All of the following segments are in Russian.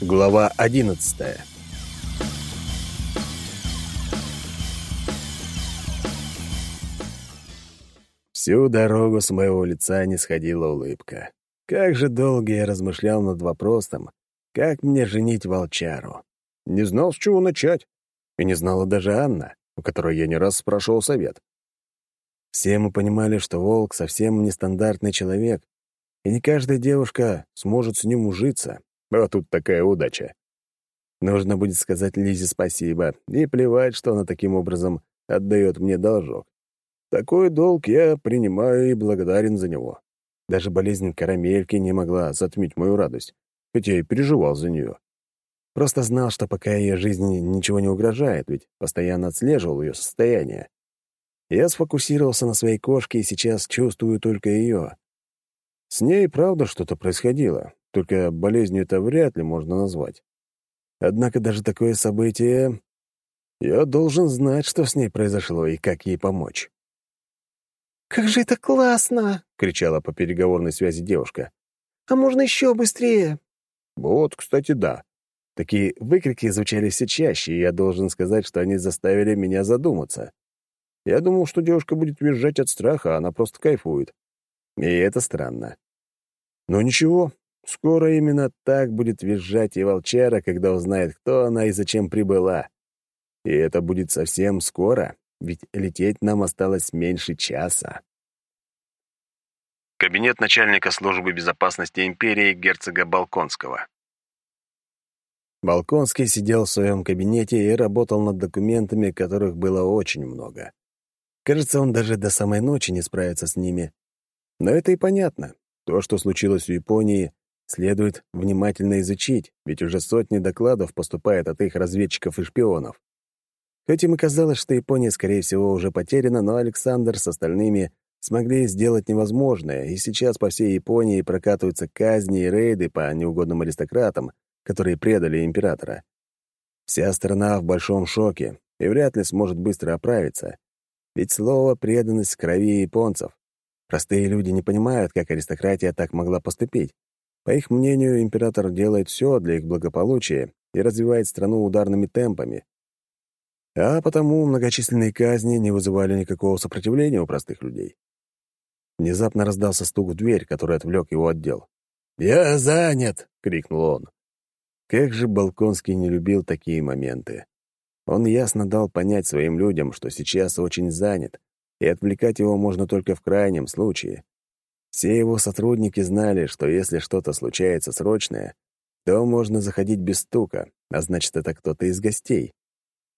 Глава одиннадцатая Всю дорогу с моего лица не сходила улыбка. Как же долго я размышлял над вопросом, как мне женить волчару. Не знал, с чего начать. И не знала даже Анна, у которой я не раз спрашивал совет. Все мы понимали, что волк совсем нестандартный человек, и не каждая девушка сможет с ним ужиться. А тут такая удача. Нужно будет сказать Лизе спасибо, и плевать, что она таким образом отдает мне должок. Такой долг я принимаю и благодарен за него. Даже болезнь карамельки не могла затмить мою радость, хотя и переживал за нее. Просто знал, что пока ее жизни ничего не угрожает, ведь постоянно отслеживал ее состояние. Я сфокусировался на своей кошке и сейчас чувствую только ее. С ней, правда, что-то происходило, только болезнью это вряд ли можно назвать. Однако даже такое событие... Я должен знать, что с ней произошло и как ей помочь. «Как же это классно!» — кричала по переговорной связи девушка. «А можно еще быстрее?» Вот, кстати, да. Такие выкрики звучали все чаще, и я должен сказать, что они заставили меня задуматься. Я думал, что девушка будет визжать от страха, а она просто кайфует. И это странно. Но ничего, скоро именно так будет визжать и волчара, когда узнает, кто она и зачем прибыла. И это будет совсем скоро, ведь лететь нам осталось меньше часа. Кабинет начальника службы безопасности империи герцога Балконского. Балконский сидел в своем кабинете и работал над документами, которых было очень много. Кажется, он даже до самой ночи не справится с ними. Но это и понятно. То, что случилось в Японии, следует внимательно изучить, ведь уже сотни докладов поступает от их разведчиков и шпионов. Хоть им и казалось, что Япония, скорее всего, уже потеряна, но Александр с остальными смогли сделать невозможное, и сейчас по всей Японии прокатываются казни и рейды по неугодным аристократам, которые предали императора. Вся страна в большом шоке и вряд ли сможет быстро оправиться. Ведь слово «преданность» крови японцев. Простые люди не понимают, как аристократия так могла поступить. По их мнению, император делает все для их благополучия и развивает страну ударными темпами. А потому многочисленные казни не вызывали никакого сопротивления у простых людей. Внезапно раздался стук в дверь, который отвлек его отдел. «Я занят!» — крикнул он. Как же Балконский не любил такие моменты. Он ясно дал понять своим людям, что сейчас очень занят, и отвлекать его можно только в крайнем случае. Все его сотрудники знали, что если что-то случается срочное, то можно заходить без стука, а значит, это кто-то из гостей.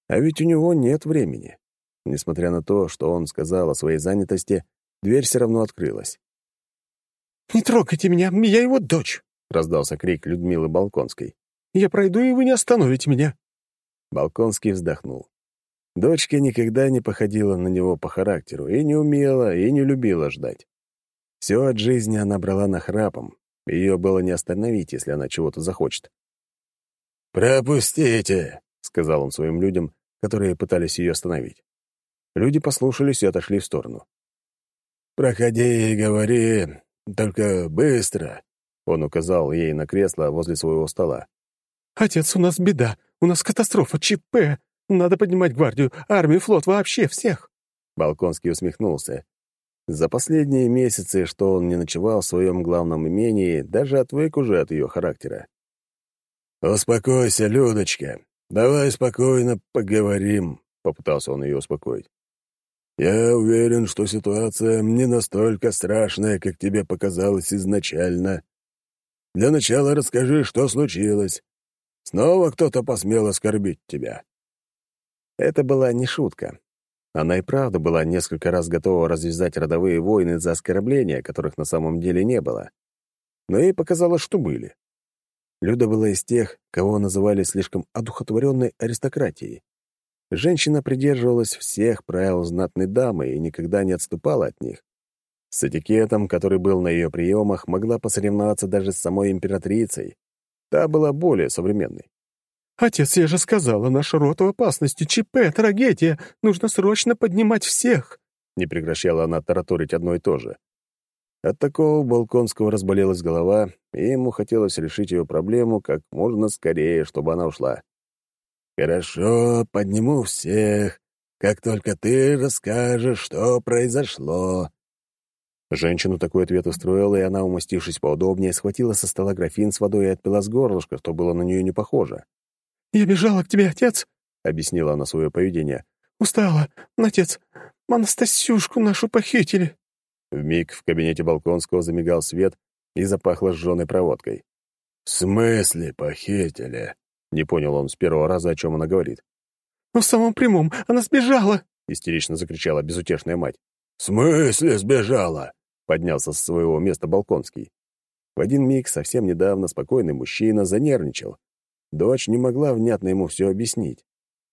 А ведь у него нет времени. Несмотря на то, что он сказал о своей занятости, Дверь все равно открылась. «Не трогайте меня, я его дочь!» — раздался крик Людмилы Балконской. «Я пройду, и вы не остановите меня!» Балконский вздохнул. Дочка никогда не походила на него по характеру и не умела, и не любила ждать. Все от жизни она брала нахрапом, ее было не остановить, если она чего-то захочет. «Пропустите!» — сказал он своим людям, которые пытались ее остановить. Люди послушались и отошли в сторону. «Проходи и говори, только быстро», — он указал ей на кресло возле своего стола. «Отец, у нас беда, у нас катастрофа, ЧП. Надо поднимать гвардию, армию, флот, вообще всех». Балконский усмехнулся. За последние месяцы, что он не ночевал в своем главном имении, даже отвык уже от ее характера. «Успокойся, Людочка. Давай спокойно поговорим», — попытался он ее успокоить. Я уверен, что ситуация не настолько страшная, как тебе показалось изначально. Для начала расскажи, что случилось. Снова кто-то посмел оскорбить тебя». Это была не шутка. Она и правда была несколько раз готова развязать родовые войны за оскорбления, которых на самом деле не было. Но ей показалось, что были. Люда была из тех, кого называли слишком одухотворенной аристократией. Женщина придерживалась всех правил знатной дамы и никогда не отступала от них. С этикетом, который был на ее приемах, могла посоревноваться даже с самой императрицей. Та была более современной. «Отец, я же сказала, наш род в опасности, ЧП, трагедия, нужно срочно поднимать всех!» Не прекращала она тараторить одно и то же. От такого Балконского разболелась голова, и ему хотелось решить ее проблему как можно скорее, чтобы она ушла. «Хорошо, подниму всех, как только ты расскажешь, что произошло». Женщину такой ответ устроил, и она, умастившись поудобнее, схватила со стола графин с водой и отпила с горлышка, что было на нее не похоже. «Я бежала к тебе, отец», — объяснила она свое поведение. «Устала, отец. Анастасюшку нашу похитили». Вмиг в кабинете Балконского замигал свет и запахло сжёной проводкой. «В смысле похитили?» — не понял он с первого раза, о чем она говорит. «В самом прямом. Она сбежала!» — истерично закричала безутешная мать. «В смысле сбежала?» — поднялся с своего места Балконский. В один миг совсем недавно спокойный мужчина занервничал. Дочь не могла внятно ему все объяснить,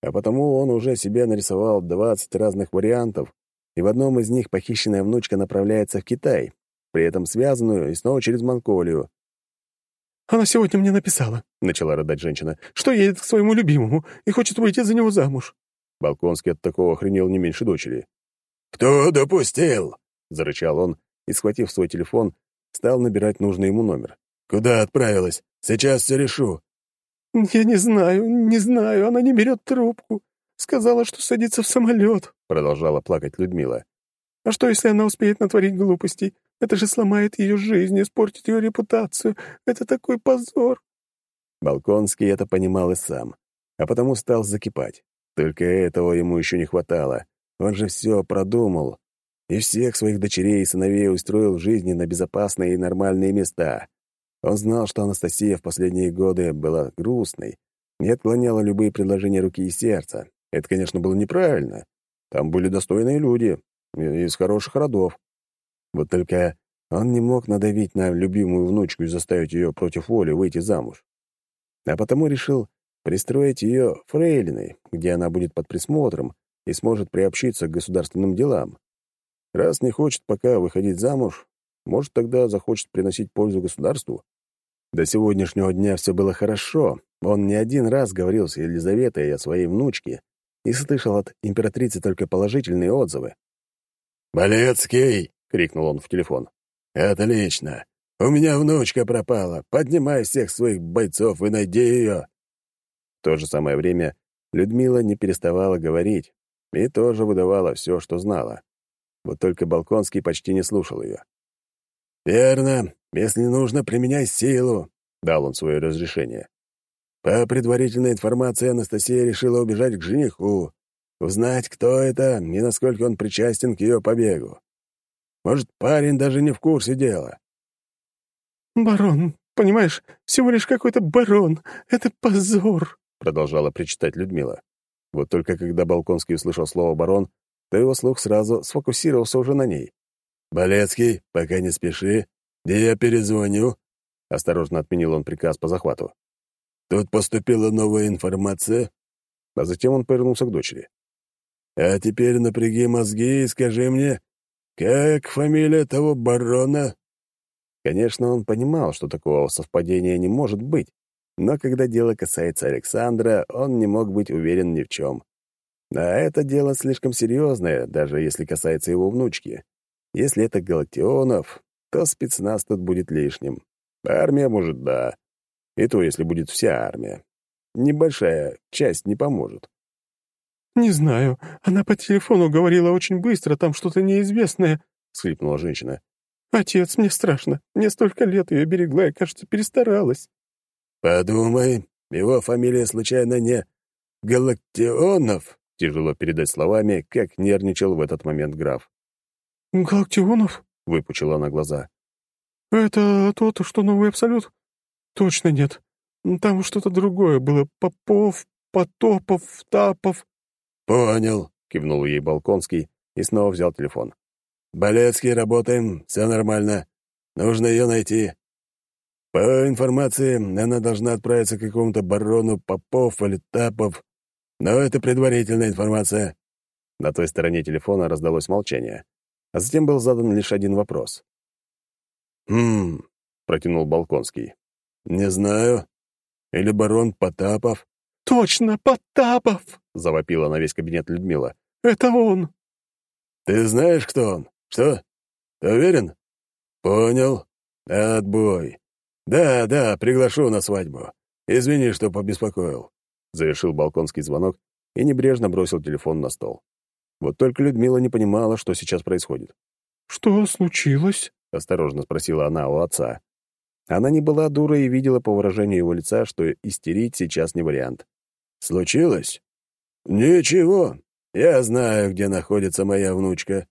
а потому он уже себе нарисовал двадцать разных вариантов, и в одном из них похищенная внучка направляется в Китай, при этом связанную и снова через Монголию. «Она сегодня мне написала», — начала рыдать женщина, «что едет к своему любимому и хочет выйти за него замуж». Балконский от такого охренел не меньше дочери. «Кто допустил?» — зарычал он и, схватив свой телефон, стал набирать нужный ему номер. «Куда отправилась? Сейчас все решу». «Я не знаю, не знаю, она не берет трубку. Сказала, что садится в самолет», — продолжала плакать Людмила. «А что, если она успеет натворить глупостей? Это же сломает ее жизнь, испортит ее репутацию. Это такой позор». Балконский это понимал и сам, а потому стал закипать. Только этого ему еще не хватало. Он же все продумал и всех своих дочерей и сыновей устроил в жизни на безопасные и нормальные места. Он знал, что Анастасия в последние годы была грустной, не отклоняла любые предложения руки и сердца, это, конечно, было неправильно. Там были достойные люди, из хороших родов. Вот только он не мог надавить на любимую внучку и заставить ее против воли выйти замуж. А потому решил пристроить ее фрейлиной, где она будет под присмотром и сможет приобщиться к государственным делам. Раз не хочет пока выходить замуж, может, тогда захочет приносить пользу государству. До сегодняшнего дня все было хорошо. Он не один раз говорил с Елизаветой о своей внучке, и слышал от императрицы только положительные отзывы. «Болецкий!» — крикнул он в телефон. «Отлично! У меня внучка пропала. Поднимай всех своих бойцов и найди ее!» В то же самое время Людмила не переставала говорить и тоже выдавала все, что знала. Вот только Балконский почти не слушал ее. «Верно. Если нужно, применяй силу», — дал он свое разрешение. По предварительной информации, Анастасия решила убежать к жениху, узнать, кто это и насколько он причастен к ее побегу. Может, парень даже не в курсе дела. «Барон, понимаешь, всего лишь какой-то барон. Это позор!» — продолжала причитать Людмила. Вот только когда Балконский услышал слово «барон», то его слух сразу сфокусировался уже на ней. «Болецкий, пока не спеши, я перезвоню?» — осторожно отменил он приказ по захвату. Тут поступила новая информация. А затем он повернулся к дочери. А теперь напряги мозги и скажи мне, как фамилия того барона? Конечно, он понимал, что такого совпадения не может быть, но когда дело касается Александра, он не мог быть уверен ни в чем. А это дело слишком серьезное, даже если касается его внучки. Если это Галактионов, то спецназ тут будет лишним. Армия, может, да. И то, если будет вся армия. Небольшая часть не поможет. «Не знаю. Она по телефону говорила очень быстро, там что-то неизвестное», — схлипнула женщина. «Отец, мне страшно. Мне столько лет ее берегла и, кажется, перестаралась». «Подумай, его фамилия случайно не Галактионов?» Тяжело передать словами, как нервничал в этот момент граф. «Галактионов?» — выпучила она глаза. «Это тот, что новый абсолют? «Точно нет. Там что-то другое было. Попов, Потопов, Тапов». «Понял», — кивнул ей Балконский и снова взял телефон. «Болецкий, работаем, все нормально. Нужно ее найти. По информации, она должна отправиться к какому-то барону Попов или Тапов, но это предварительная информация». На той стороне телефона раздалось молчание, а затем был задан лишь один вопрос. «Хм», — протянул Балконский. «Не знаю. Или барон Потапов?» «Точно, Потапов!» — завопила на весь кабинет Людмила. «Это он!» «Ты знаешь, кто он? Что? Ты уверен?» «Понял. Отбой. Да, да, приглашу на свадьбу. Извини, что побеспокоил», — завершил балконский звонок и небрежно бросил телефон на стол. Вот только Людмила не понимала, что сейчас происходит. «Что случилось?» — осторожно спросила она у отца. Она не была дурой и видела по выражению его лица, что истерить сейчас не вариант. «Случилось? Ничего. Я знаю, где находится моя внучка».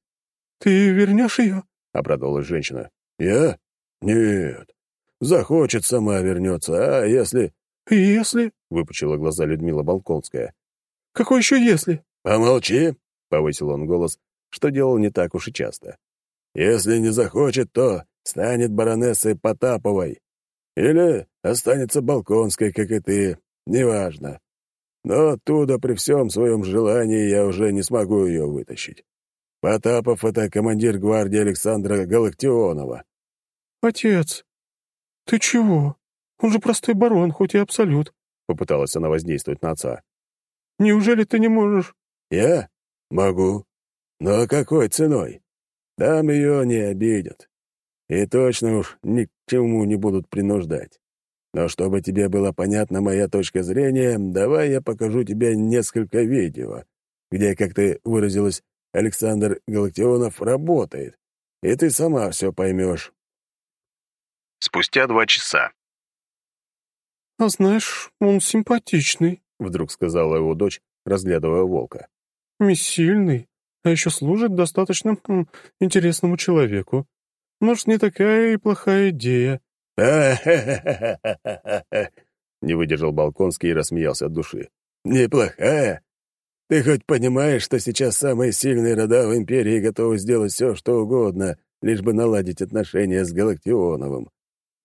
«Ты вернешь ее?» — обрадовалась женщина. «Я? Нет. Захочет, сама вернется. А если...» «Если?» — выпучила глаза Людмила Балконская. «Какой еще «если»?» «Помолчи!» — повысил он голос, что делал не так уж и часто. «Если не захочет, то станет баронессой Потаповой. Или останется Балконской, как и ты. Неважно. Но оттуда при всем своем желании я уже не смогу ее вытащить. Потапов — это командир гвардии Александра Галактионова». «Отец, ты чего? Он же простой барон, хоть и абсолют», — попыталась она воздействовать на отца. «Неужели ты не можешь?» «Я? Могу. Но какой ценой? Там ее не обидят. И точно уж ни к чему не будут принуждать. Но чтобы тебе была понятна моя точка зрения, давай я покажу тебе несколько видео, где, как ты выразилась, Александр Галактионов работает, и ты сама все поймешь. Спустя два часа. «А знаешь, он симпатичный», — вдруг сказала его дочь, разглядывая волка. «И сильный, а еще служит достаточно м, интересному человеку. Может, не такая и плохая идея». Не выдержал Балконский и рассмеялся от души. «Неплохая? Ты хоть понимаешь, что сейчас самые сильные рода в Империи готовы сделать все, что угодно, лишь бы наладить отношения с Галактионовым?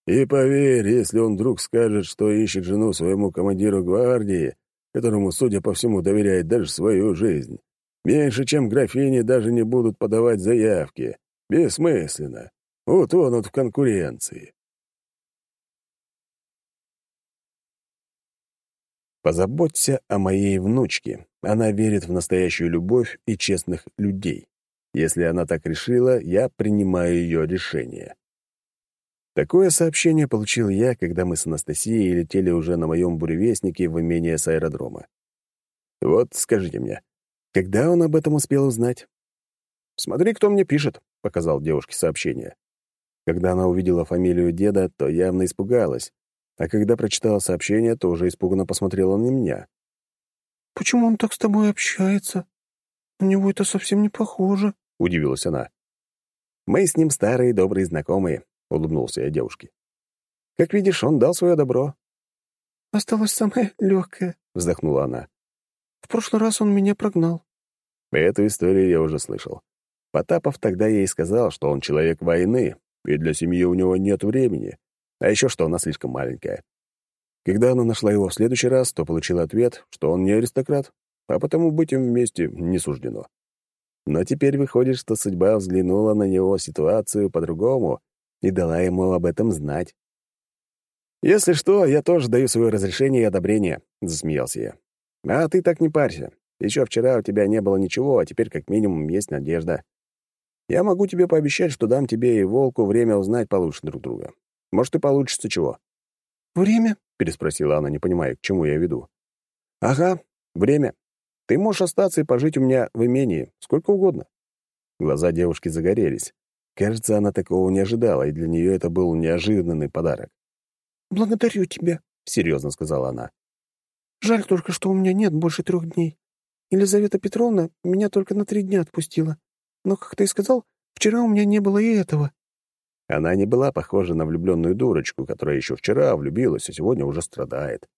И поверь, если он вдруг скажет, что ищет жену своему командиру гвардии, которому, судя по всему, доверяет даже свою жизнь, меньше, чем графини, даже не будут подавать заявки. Бессмысленно. Утонут в конкуренции. Позаботься о моей внучке. Она верит в настоящую любовь и честных людей. Если она так решила, я принимаю ее решение. Такое сообщение получил я, когда мы с Анастасией летели уже на моем буревестнике в имение с аэродрома. Вот скажите мне, когда он об этом успел узнать? «Смотри, кто мне пишет», — показал девушке сообщение. Когда она увидела фамилию деда, то явно испугалась, а когда прочитала сообщение, то уже испуганно посмотрела на меня. «Почему он так с тобой общается? На него это совсем не похоже», — удивилась она. «Мы с ним старые добрые знакомые», — улыбнулся я девушке. «Как видишь, он дал свое добро». «Осталось самое легкое», — вздохнула она. «В прошлый раз он меня прогнал». Эту историю я уже слышал. Потапов тогда ей сказал, что он человек войны, и для семьи у него нет времени, а еще что она слишком маленькая. Когда она нашла его в следующий раз, то получила ответ, что он не аристократ, а потому быть им вместе не суждено. Но теперь выходит, что судьба взглянула на него ситуацию по-другому и дала ему об этом знать. «Если что, я тоже даю свое разрешение и одобрение», — засмеялся я. «А ты так не парься. Еще вчера у тебя не было ничего, а теперь как минимум есть надежда. Я могу тебе пообещать, что дам тебе и Волку время узнать получше друг друга. Может, и получится чего». «Время?» — переспросила она, не понимая, к чему я веду. «Ага, время. Ты можешь остаться и пожить у меня в имении, сколько угодно». Глаза девушки загорелись. Кажется, она такого не ожидала, и для нее это был неожиданный подарок. «Благодарю тебя», — серьезно сказала она. «Жаль только, что у меня нет больше трех дней. Елизавета Петровна меня только на три дня отпустила. Но, как ты и сказал, вчера у меня не было и этого». Она не была похожа на влюбленную дурочку, которая еще вчера влюбилась, а сегодня уже страдает.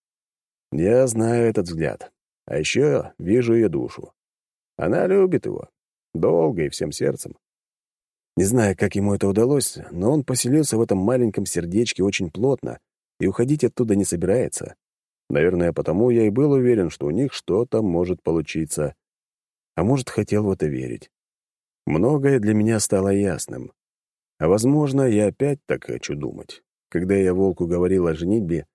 Я знаю этот взгляд. А еще вижу ее душу. Она любит его. Долго и всем сердцем. Не знаю, как ему это удалось, но он поселился в этом маленьком сердечке очень плотно и уходить оттуда не собирается. Наверное, потому я и был уверен, что у них что-то может получиться. А может, хотел в это верить. Многое для меня стало ясным. А, возможно, я опять так хочу думать. Когда я Волку говорил о женитьбе,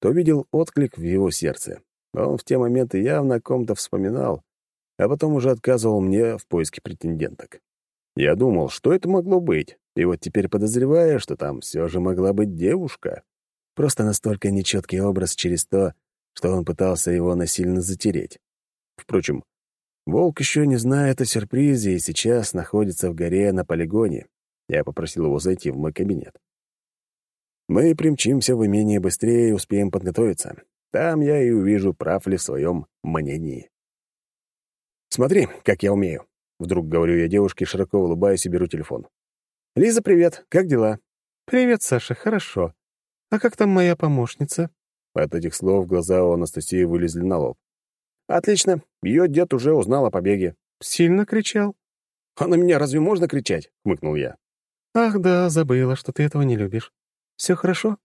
то видел отклик в его сердце. Он в те моменты явно о ком-то вспоминал, а потом уже отказывал мне в поиске претенденток. Я думал, что это могло быть, И вот теперь подозреваю, что там все же могла быть девушка. Просто настолько нечеткий образ через то, что он пытался его насильно затереть. Впрочем, Волк еще не знает о сюрпризе и сейчас находится в горе на полигоне. Я попросил его зайти в мой кабинет. Мы примчимся в имение быстрее и успеем подготовиться. Там я и увижу, прав ли в своем мнении. «Смотри, как я умею», — вдруг говорю я девушке, широко улыбаясь и беру телефон. «Лиза, привет. Как дела?» «Привет, Саша. Хорошо. А как там моя помощница?» От этих слов глаза у Анастасии вылезли на лоб. «Отлично. Ее дед уже узнал о побеге». «Сильно кричал?» «А на меня разве можно кричать?» — хмыкнул я. «Ах да, забыла, что ты этого не любишь. Все хорошо?»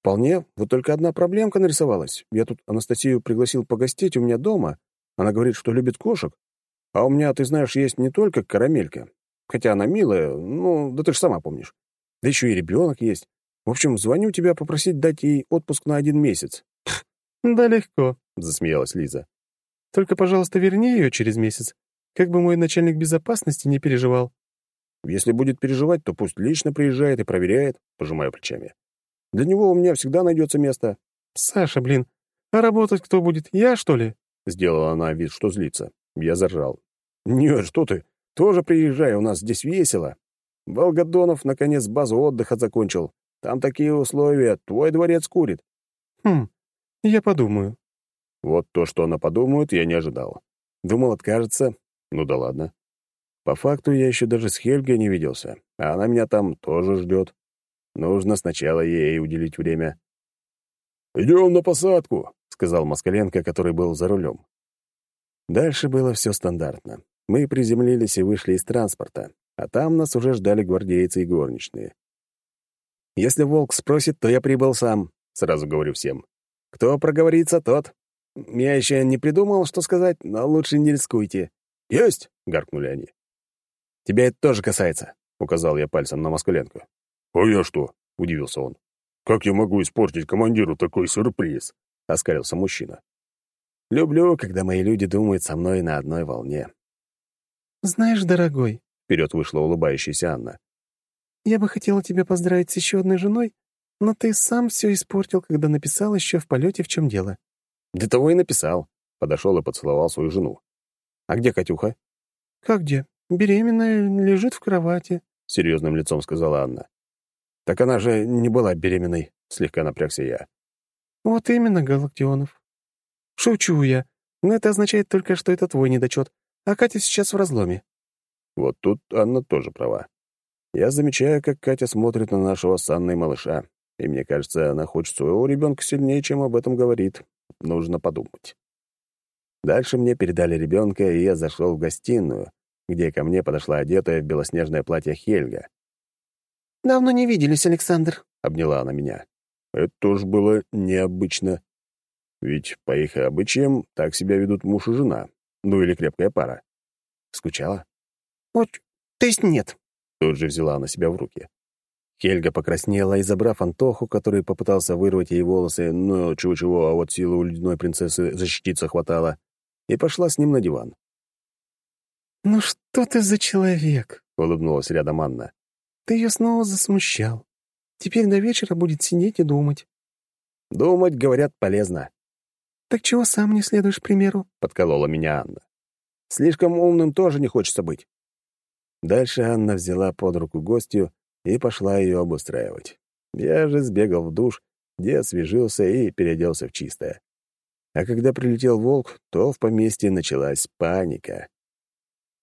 «Вполне. Вот только одна проблемка нарисовалась. Я тут Анастасию пригласил погостить у меня дома. Она говорит, что любит кошек. А у меня, ты знаешь, есть не только карамелька. Хотя она милая, ну, да ты же сама помнишь. Да еще и ребенок есть. В общем, звоню тебя попросить дать ей отпуск на один месяц». «Да легко», — засмеялась Лиза. «Только, пожалуйста, верни ее через месяц. Как бы мой начальник безопасности не переживал». «Если будет переживать, то пусть лично приезжает и проверяет», — пожимаю плечами. «Для него у меня всегда найдется место». «Саша, блин, а работать кто будет, я, что ли?» Сделала она вид, что злится. Я заржал. «Нет, что ты, тоже приезжай, у нас здесь весело. Волгодонов, наконец, базу отдыха закончил. Там такие условия, твой дворец курит». «Хм, я подумаю». Вот то, что она подумает, я не ожидал. Думал, откажется. Ну да ладно. По факту я еще даже с Хельгой не виделся, а она меня там тоже ждет. Нужно сначала ей уделить время. «Идем на посадку», — сказал Москаленко, который был за рулем. Дальше было все стандартно. Мы приземлились и вышли из транспорта, а там нас уже ждали гвардейцы и горничные. Если волк спросит, то я прибыл сам, сразу говорю всем. Кто проговорится, тот. Я еще не придумал, что сказать, но лучше не рискуйте. Есть, гаркнули они. Тебя это тоже касается, указал я пальцем на Москаленко. А я что? удивился он. Как я могу испортить командиру такой сюрприз? оскалился мужчина. Люблю, когда мои люди думают со мной на одной волне. «Знаешь, дорогой», — вперед вышла улыбающаяся Анна, я бы хотела тебя поздравить с еще одной женой, но ты сам все испортил, когда написал еще в полете, в чем дело». «Для того и написал». Подошел и поцеловал свою жену. «А где Катюха?» «Как где? Беременная, лежит в кровати», — серьезным лицом сказала Анна. «Так она же не была беременной», — слегка напрягся я. «Вот именно, Галактионов. Шучу я, но это означает только, что это твой недочет, а Катя сейчас в разломе». Вот тут Анна тоже права. Я замечаю, как Катя смотрит на нашего с Анной малыша, и мне кажется, она хочет своего ребенка сильнее, чем об этом говорит. Нужно подумать. Дальше мне передали ребенка, и я зашел в гостиную, где ко мне подошла одетая в белоснежное платье Хельга. «Давно не виделись, Александр», — обняла она меня. Это тоже было необычно. Ведь по их обычаям так себя ведут муж и жена, ну или крепкая пара. Скучала? «Вот, то есть нет», Тут же взяла на себя в руки. Хельга покраснела и, забрав Антоху, который попытался вырвать ей волосы, но чего-чего, а вот силы у ледяной принцессы защититься хватало, и пошла с ним на диван. «Ну что ты за человек?» — улыбнулась рядом Анна. «Ты ее снова засмущал. Теперь до вечера будет сидеть и думать». «Думать, говорят, полезно». «Так чего сам не следуешь примеру?» — подколола меня Анна. «Слишком умным тоже не хочется быть. Дальше Анна взяла под руку гостью и пошла ее обустраивать. Я же сбегал в душ, где освежился и переоделся в чистое. А когда прилетел волк, то в поместье началась паника.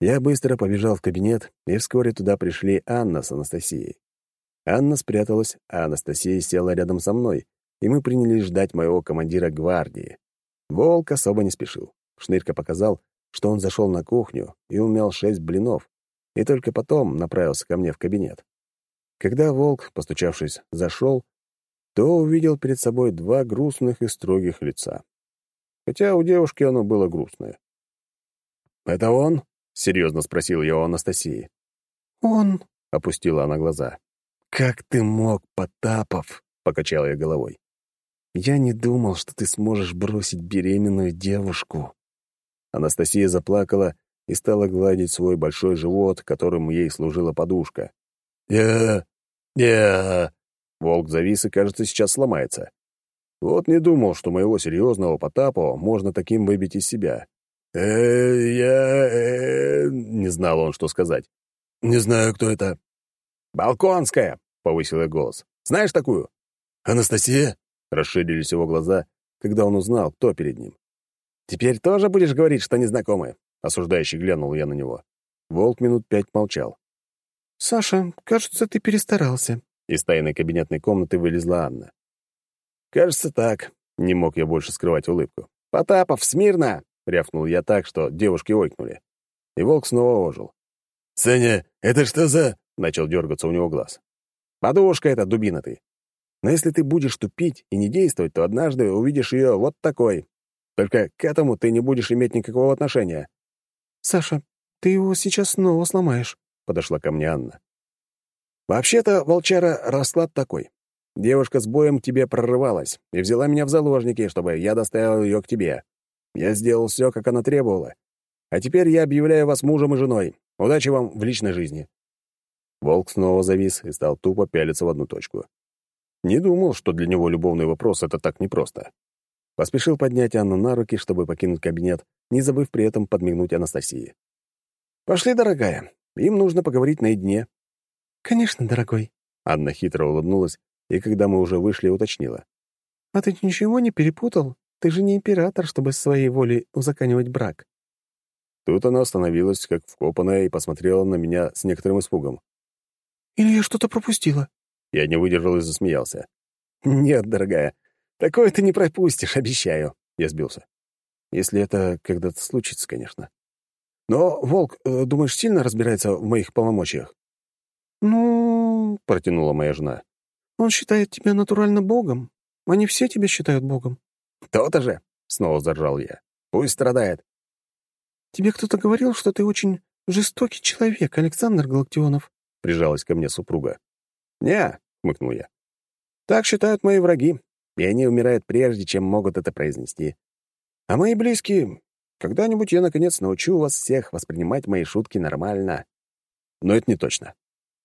Я быстро побежал в кабинет, и вскоре туда пришли Анна с Анастасией. Анна спряталась, а Анастасия села рядом со мной, и мы принялись ждать моего командира гвардии. Волк особо не спешил. Шнырька показал, что он зашел на кухню и умял шесть блинов, и только потом направился ко мне в кабинет. Когда волк, постучавшись, зашел, то увидел перед собой два грустных и строгих лица. Хотя у девушки оно было грустное. «Это он?» — серьезно спросил я у Анастасии. «Он», — опустила она глаза. «Как ты мог, Потапов?» — покачал я головой. «Я не думал, что ты сможешь бросить беременную девушку». Анастасия заплакала и стала гладить свой большой живот, которым ей служила подушка. Я... я...» Волк завис и, кажется, сейчас сломается. Вот не думал, что моего серьезного Потапова можно таким выбить из себя. «Э, я... э...» Не знал он, что сказать. «Не знаю, кто это». «Балконская!» — повысил я голос. «Знаешь такую?» «Анастасия?» — расширились его глаза, когда он узнал, кто перед ним. «Теперь тоже будешь говорить, что незнакомы?» — осуждающий глянул я на него. Волк минут пять молчал. «Саша, кажется, ты перестарался». Из тайной кабинетной комнаты вылезла Анна. «Кажется, так». Не мог я больше скрывать улыбку. «Потапов, смирно!» — рявкнул я так, что девушки ойкнули. И волк снова ожил. «Саня, это что за...» — начал дергаться у него глаз. «Подушка эта, дубина ты. Но если ты будешь тупить и не действовать, то однажды увидишь ее вот такой. Только к этому ты не будешь иметь никакого отношения». «Саша, ты его сейчас снова сломаешь», — подошла ко мне Анна. «Вообще-то, волчара, расклад такой. Девушка с боем к тебе прорывалась и взяла меня в заложники, чтобы я доставил ее к тебе. Я сделал все, как она требовала. А теперь я объявляю вас мужем и женой. Удачи вам в личной жизни». Волк снова завис и стал тупо пялиться в одну точку. Не думал, что для него любовный вопрос — это так непросто. Поспешил поднять Анну на руки, чтобы покинуть кабинет, не забыв при этом подмигнуть Анастасии. «Пошли, дорогая. Им нужно поговорить наедине». «Конечно, дорогой». Анна хитро улыбнулась, и когда мы уже вышли, уточнила. «А ты ничего не перепутал? Ты же не император, чтобы своей волей узаканивать брак». Тут она остановилась, как вкопанная, и посмотрела на меня с некоторым испугом. «Или я что-то пропустила?» Я не выдержал и засмеялся. «Нет, дорогая, такое ты не пропустишь, обещаю», — я сбился. Если это когда-то случится, конечно. Но Волк, э, думаешь, сильно разбирается в моих полномочиях? «Ну...» — протянула моя жена. «Он считает тебя натурально богом. Они все тебя считают богом». «То-то же!» — снова заржал я. «Пусть страдает». «Тебе кто-то говорил, что ты очень жестокий человек, Александр Галактионов?» — прижалась ко мне супруга. «Не», — хмыкнул я. «Так считают мои враги, и они умирают прежде, чем могут это произнести. А мои близкие... Когда-нибудь я, наконец, научу вас всех воспринимать мои шутки нормально. Но это не точно.